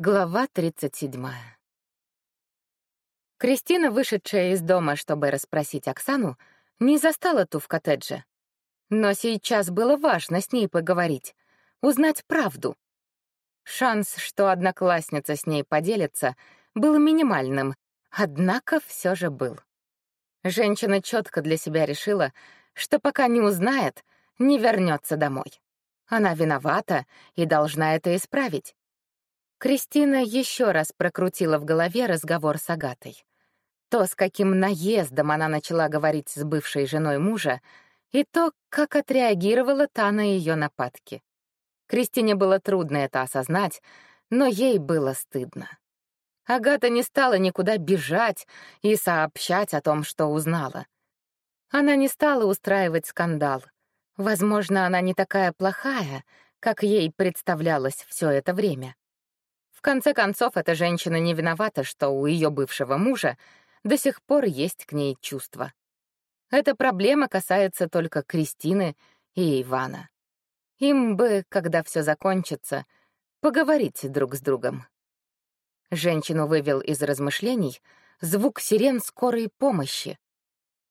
Глава 37. Кристина, вышедшая из дома, чтобы расспросить Оксану, не застала ту в коттедже. Но сейчас было важно с ней поговорить, узнать правду. Шанс, что одноклассница с ней поделится, был минимальным, однако все же был. Женщина четко для себя решила, что пока не узнает, не вернется домой. Она виновата и должна это исправить. Кристина еще раз прокрутила в голове разговор с Агатой. То, с каким наездом она начала говорить с бывшей женой мужа, и то, как отреагировала та на ее нападки. Кристине было трудно это осознать, но ей было стыдно. Агата не стала никуда бежать и сообщать о том, что узнала. Она не стала устраивать скандал. Возможно, она не такая плохая, как ей представлялось все это время. В конце концов, эта женщина не виновата, что у ее бывшего мужа до сих пор есть к ней чувства. Эта проблема касается только Кристины и Ивана. Им бы, когда все закончится, поговорить друг с другом. Женщину вывел из размышлений звук сирен скорой помощи.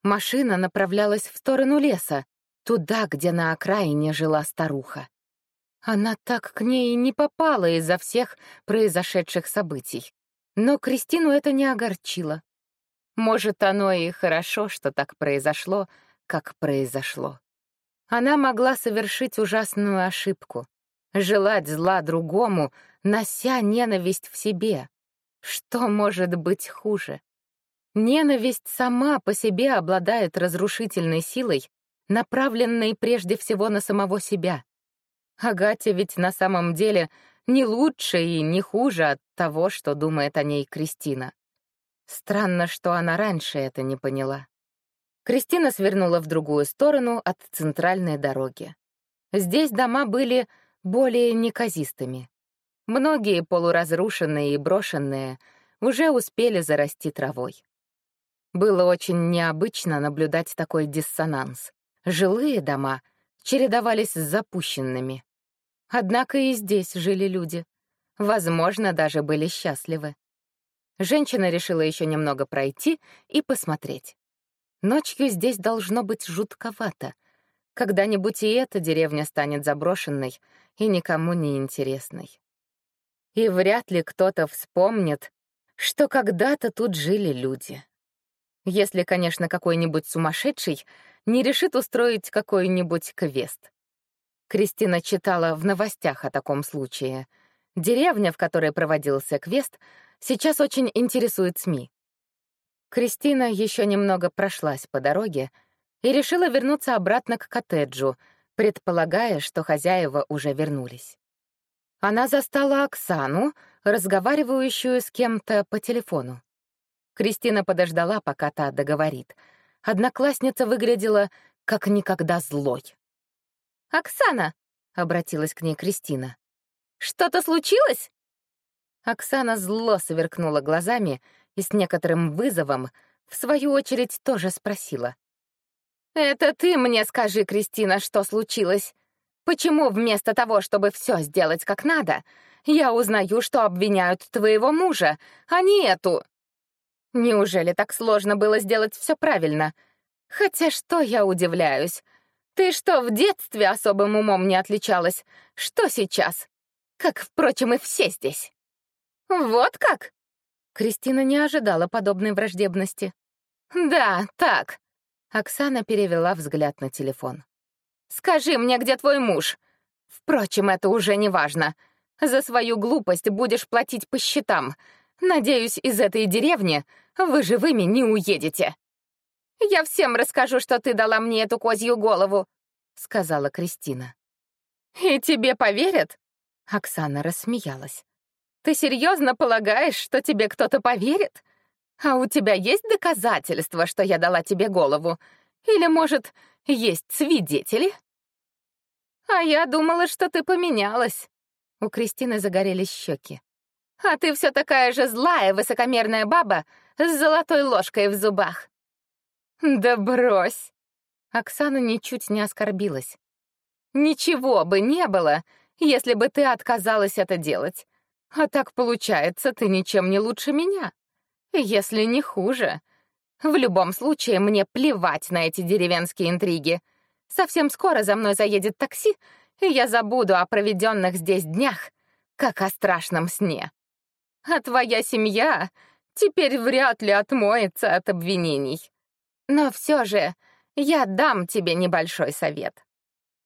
Машина направлялась в сторону леса, туда, где на окраине жила старуха. Она так к ней не попала из-за всех произошедших событий. Но Кристину это не огорчило. Может, оно и хорошо, что так произошло, как произошло. Она могла совершить ужасную ошибку, желать зла другому, нося ненависть в себе. Что может быть хуже? Ненависть сама по себе обладает разрушительной силой, направленной прежде всего на самого себя. Агате ведь на самом деле не лучше и не хуже от того, что думает о ней Кристина. Странно, что она раньше это не поняла. Кристина свернула в другую сторону от центральной дороги. Здесь дома были более неказистыми. Многие полуразрушенные и брошенные уже успели зарасти травой. Было очень необычно наблюдать такой диссонанс. Жилые дома чередовались с запущенными. Однако и здесь жили люди. Возможно, даже были счастливы. Женщина решила еще немного пройти и посмотреть. Ночью здесь должно быть жутковато. Когда-нибудь и эта деревня станет заброшенной и никому не интересной. И вряд ли кто-то вспомнит, что когда-то тут жили люди. Если, конечно, какой-нибудь сумасшедший не решит устроить какой-нибудь квест. Кристина читала в новостях о таком случае. Деревня, в которой проводился квест, сейчас очень интересует СМИ. Кристина еще немного прошлась по дороге и решила вернуться обратно к коттеджу, предполагая, что хозяева уже вернулись. Она застала Оксану, разговаривающую с кем-то по телефону. Кристина подождала, пока та договорит. Одноклассница выглядела как никогда злой. «Оксана!» — обратилась к ней Кристина. «Что-то случилось?» Оксана зло сверкнула глазами и с некоторым вызовом, в свою очередь, тоже спросила. «Это ты мне скажи, Кристина, что случилось? Почему вместо того, чтобы все сделать как надо, я узнаю, что обвиняют твоего мужа, а не эту? Неужели так сложно было сделать все правильно? Хотя что я удивляюсь? Ты что, в детстве особым умом не отличалась? Что сейчас? Как, впрочем, и все здесь. Вот как? Кристина не ожидала подобной враждебности. Да, так. Оксана перевела взгляд на телефон. Скажи мне, где твой муж? Впрочем, это уже не важно. За свою глупость будешь платить по счетам. Надеюсь, из этой деревни вы живыми не уедете. «Я всем расскажу, что ты дала мне эту козью голову», — сказала Кристина. «И тебе поверят?» Оксана рассмеялась. «Ты серьезно полагаешь, что тебе кто-то поверит? А у тебя есть доказательства, что я дала тебе голову? Или, может, есть свидетели?» «А я думала, что ты поменялась». У Кристины загорелись щеки. «А ты все такая же злая, высокомерная баба с золотой ложкой в зубах. «Да брось!» Оксана ничуть не оскорбилась. «Ничего бы не было, если бы ты отказалась это делать. А так получается, ты ничем не лучше меня. Если не хуже. В любом случае, мне плевать на эти деревенские интриги. Совсем скоро за мной заедет такси, и я забуду о проведенных здесь днях, как о страшном сне. А твоя семья теперь вряд ли отмоется от обвинений. Но все же я дам тебе небольшой совет.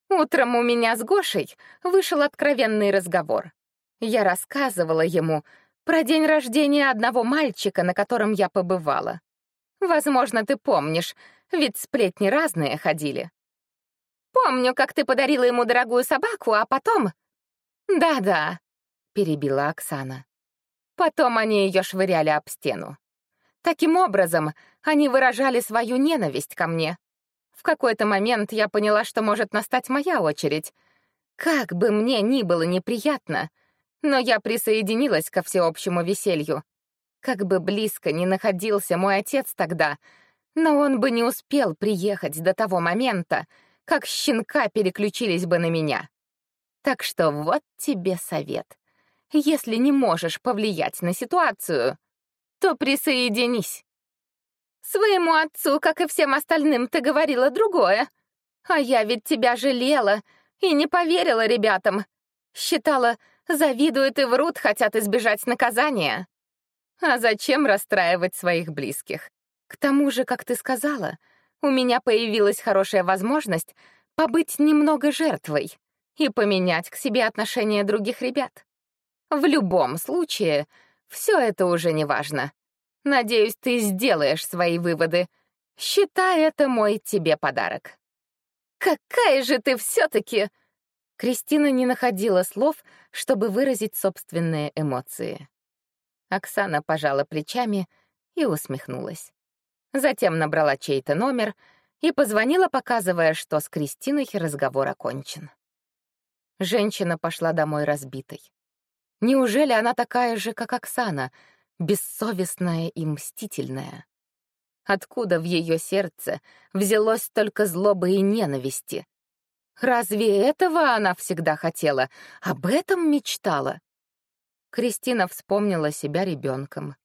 Утром у меня с Гошей вышел откровенный разговор. Я рассказывала ему про день рождения одного мальчика, на котором я побывала. Возможно, ты помнишь, ведь сплетни разные ходили. Помню, как ты подарила ему дорогую собаку, а потом... Да-да, перебила Оксана. Потом они ее швыряли об стену. Таким образом, они выражали свою ненависть ко мне. В какой-то момент я поняла, что может настать моя очередь. Как бы мне ни было неприятно, но я присоединилась ко всеобщему веселью. Как бы близко ни находился мой отец тогда, но он бы не успел приехать до того момента, как щенка переключились бы на меня. Так что вот тебе совет. Если не можешь повлиять на ситуацию, то присоединись. Своему отцу, как и всем остальным, ты говорила другое. А я ведь тебя жалела и не поверила ребятам. Считала, завидуют и врут, хотят избежать наказания. А зачем расстраивать своих близких? К тому же, как ты сказала, у меня появилась хорошая возможность побыть немного жертвой и поменять к себе отношение других ребят. В любом случае, все это уже не важно. Надеюсь, ты сделаешь свои выводы. Считай это мой тебе подарок. Какая же ты все-таки... Кристина не находила слов, чтобы выразить собственные эмоции. Оксана пожала плечами и усмехнулась. Затем набрала чей-то номер и позвонила, показывая, что с Кристиной разговор окончен. Женщина пошла домой разбитой. Неужели она такая же, как Оксана, бессовестная и мстительная? Откуда в ее сердце взялось столько злобы и ненависти? Разве этого она всегда хотела? Об этом мечтала? Кристина вспомнила себя ребенком.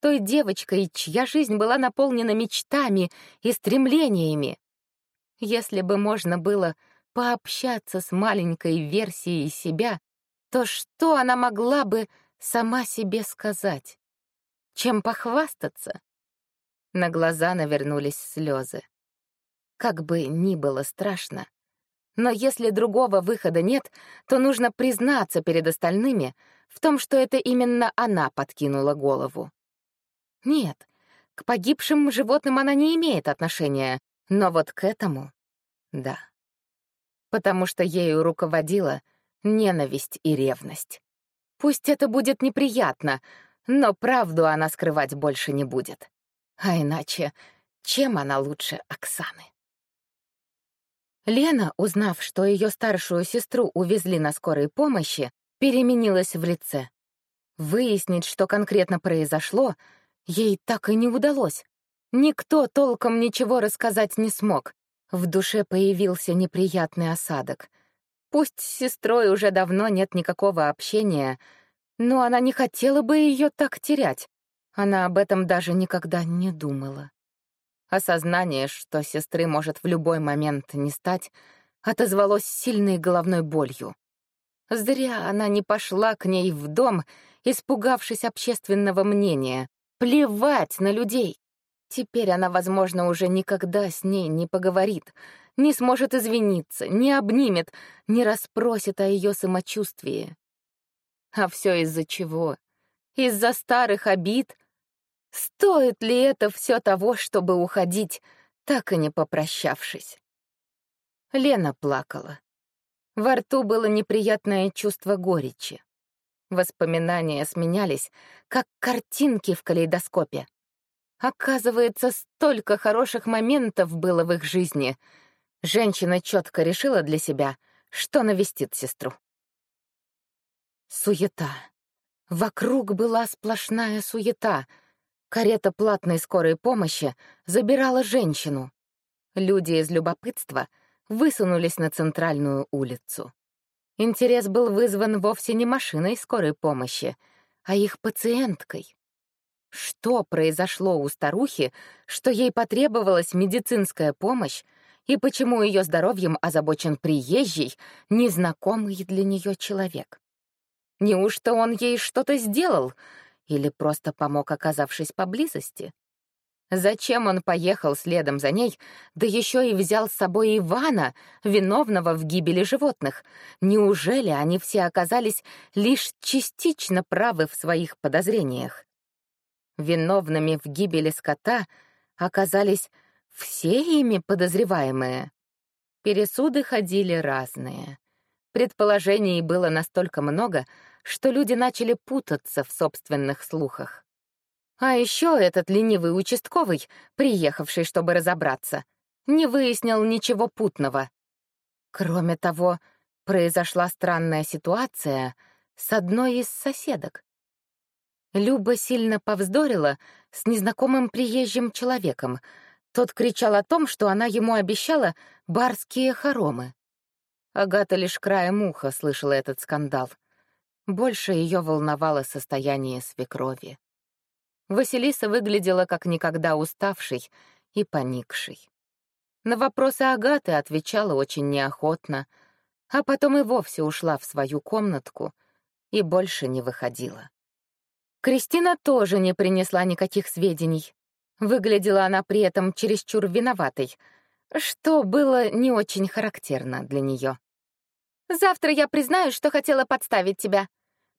Той девочкой, чья жизнь была наполнена мечтами и стремлениями. Если бы можно было пообщаться с маленькой версией себя, то что она могла бы сама себе сказать? Чем похвастаться? На глаза навернулись слезы. Как бы ни было страшно, но если другого выхода нет, то нужно признаться перед остальными в том, что это именно она подкинула голову. Нет, к погибшим животным она не имеет отношения, но вот к этому — да. Потому что ею руководила — ненависть и ревность. Пусть это будет неприятно, но правду она скрывать больше не будет. А иначе, чем она лучше Оксаны? Лена, узнав, что ее старшую сестру увезли на скорой помощи, переменилась в лице. Выяснить, что конкретно произошло, ей так и не удалось. Никто толком ничего рассказать не смог. В душе появился неприятный осадок. Пусть с сестрой уже давно нет никакого общения, но она не хотела бы ее так терять. Она об этом даже никогда не думала. Осознание, что сестры может в любой момент не стать, отозвалось сильной головной болью. Зря она не пошла к ней в дом, испугавшись общественного мнения. Плевать на людей. Теперь она, возможно, уже никогда с ней не поговорит, не сможет извиниться, не обнимет, не расспросит о ее самочувствии. А все из-за чего? Из-за старых обид? Стоит ли это все того, чтобы уходить, так и не попрощавшись? Лена плакала. Во рту было неприятное чувство горечи. Воспоминания сменялись, как картинки в калейдоскопе. Оказывается, столько хороших моментов было в их жизни — Женщина четко решила для себя, что навестит сестру. Суета. Вокруг была сплошная суета. Карета платной скорой помощи забирала женщину. Люди из любопытства высунулись на центральную улицу. Интерес был вызван вовсе не машиной скорой помощи, а их пациенткой. Что произошло у старухи, что ей потребовалась медицинская помощь, и почему ее здоровьем озабочен приезжий, незнакомый для нее человек? Неужто он ей что-то сделал или просто помог, оказавшись поблизости? Зачем он поехал следом за ней, да еще и взял с собой Ивана, виновного в гибели животных? Неужели они все оказались лишь частично правы в своих подозрениях? Виновными в гибели скота оказались все ими подозреваемые. Пересуды ходили разные. Предположений было настолько много, что люди начали путаться в собственных слухах. А еще этот ленивый участковый, приехавший, чтобы разобраться, не выяснил ничего путного. Кроме того, произошла странная ситуация с одной из соседок. Люба сильно повздорила с незнакомым приезжим человеком. Тот кричал о том, что она ему обещала барские хоромы. Агата лишь краем уха слышала этот скандал. Больше ее волновало состояние свекрови. Василиса выглядела как никогда уставшей и поникшей. На вопросы Агаты отвечала очень неохотно, а потом и вовсе ушла в свою комнатку и больше не выходила. Кристина тоже не принесла никаких сведений. Выглядела она при этом чересчур виноватой, что было не очень характерно для нее. «Завтра я признаю, что хотела подставить тебя.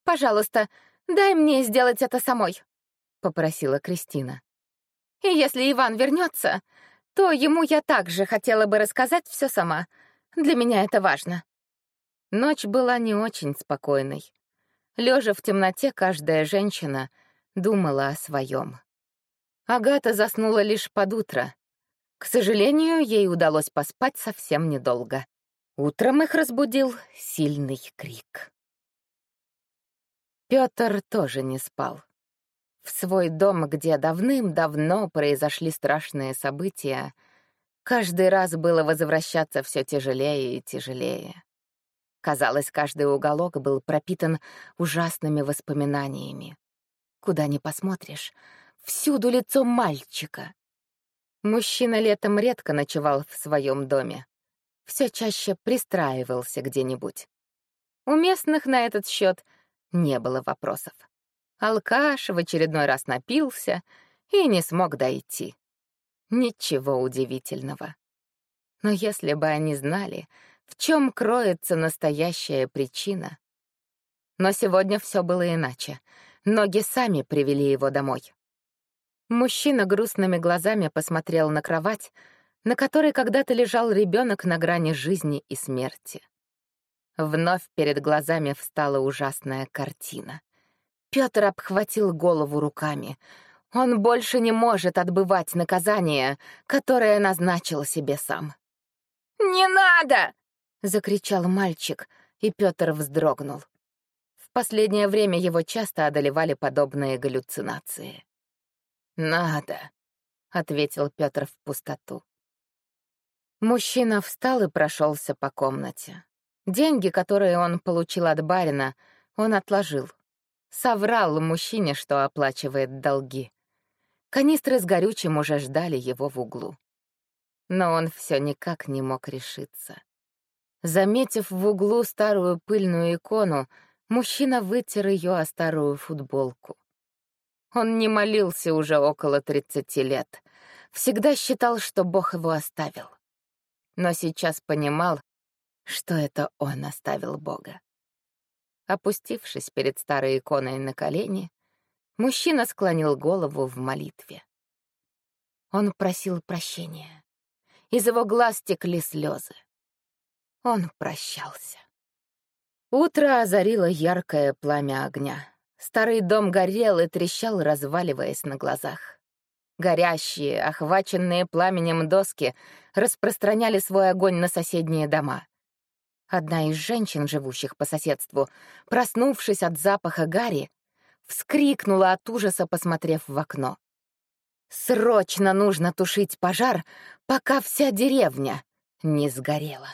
Пожалуйста, дай мне сделать это самой», — попросила Кристина. «И если Иван вернется, то ему я также хотела бы рассказать все сама. Для меня это важно». Ночь была не очень спокойной. Лежа в темноте, каждая женщина думала о своем. Агата заснула лишь под утро. К сожалению, ей удалось поспать совсем недолго. Утром их разбудил сильный крик. Пётр тоже не спал. В свой дом, где давным-давно произошли страшные события, каждый раз было возвращаться все тяжелее и тяжелее. Казалось, каждый уголок был пропитан ужасными воспоминаниями. Куда ни посмотришь, всюду лицо мальчика. Мужчина летом редко ночевал в своем доме. Все чаще пристраивался где-нибудь. У местных на этот счет не было вопросов. Алкаш в очередной раз напился и не смог дойти. Ничего удивительного. Но если бы они знали, в чем кроется настоящая причина. Но сегодня все было иначе. Ноги сами привели его домой. Мужчина грустными глазами посмотрел на кровать, на которой когда-то лежал ребенок на грани жизни и смерти. Вновь перед глазами встала ужасная картина. Пётр обхватил голову руками. Он больше не может отбывать наказание, которое назначил себе сам. «Не надо!» — закричал мальчик, и Пётр вздрогнул. В последнее время его часто одолевали подобные галлюцинации. «Надо», — ответил Пётр в пустоту. Мужчина встал и прошелся по комнате. Деньги, которые он получил от барина, он отложил. Соврал мужчине, что оплачивает долги. Канистры с горючим уже ждали его в углу. Но он все никак не мог решиться. Заметив в углу старую пыльную икону, мужчина вытер ее о старую футболку. Он не молился уже около тридцати лет. Всегда считал, что Бог его оставил. Но сейчас понимал, что это он оставил Бога. Опустившись перед старой иконой на колени, мужчина склонил голову в молитве. Он просил прощения. Из его глаз текли слезы. Он прощался. Утро озарило яркое пламя огня. Старый дом горел и трещал, разваливаясь на глазах. Горящие, охваченные пламенем доски распространяли свой огонь на соседние дома. Одна из женщин, живущих по соседству, проснувшись от запаха гари, вскрикнула от ужаса, посмотрев в окно. «Срочно нужно тушить пожар, пока вся деревня не сгорела».